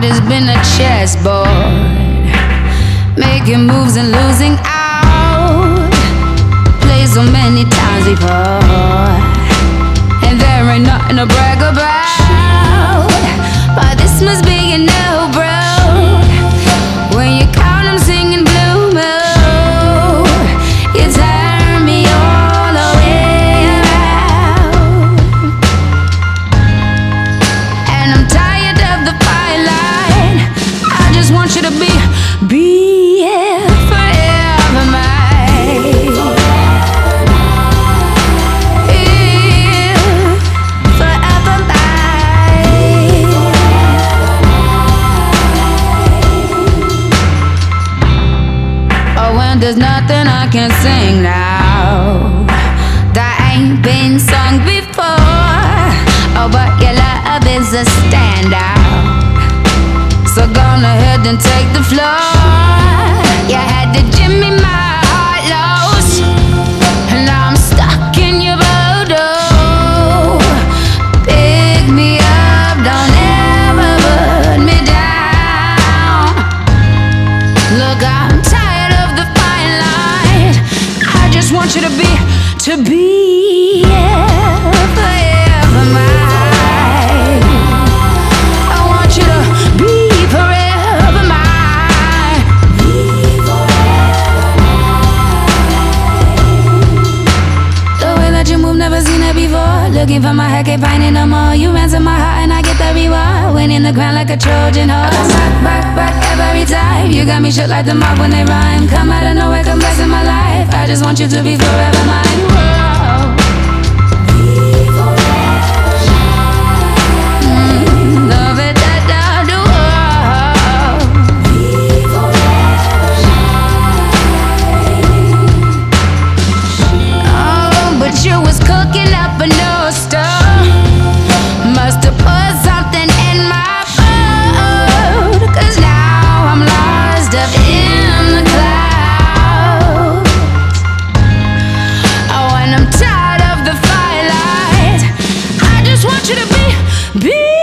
heart has been a chessboard, making moves and losing out. Played so many times before, and there ain't nothing to brag about. But this must be a new bro. Oh, there's nothing I can sing now that ain't been sung before. Oh, but your love is a standout. And take the floor. You had to Jimmy my heart lost. And now I'm stuck in your voodoo. Pick me up, don't ever put me down. Look, I'm tired of the fine line. I just want you to be, to be Looking for my head, can't find it no more. You answer my heart, and I get the reward. Winning the crown like a Trojan horse. Back, back, back every time. You got me shook like the mob when they rhyme. Come out of nowhere, come blessing my life. I just want you to be forever mine. Whoa. Be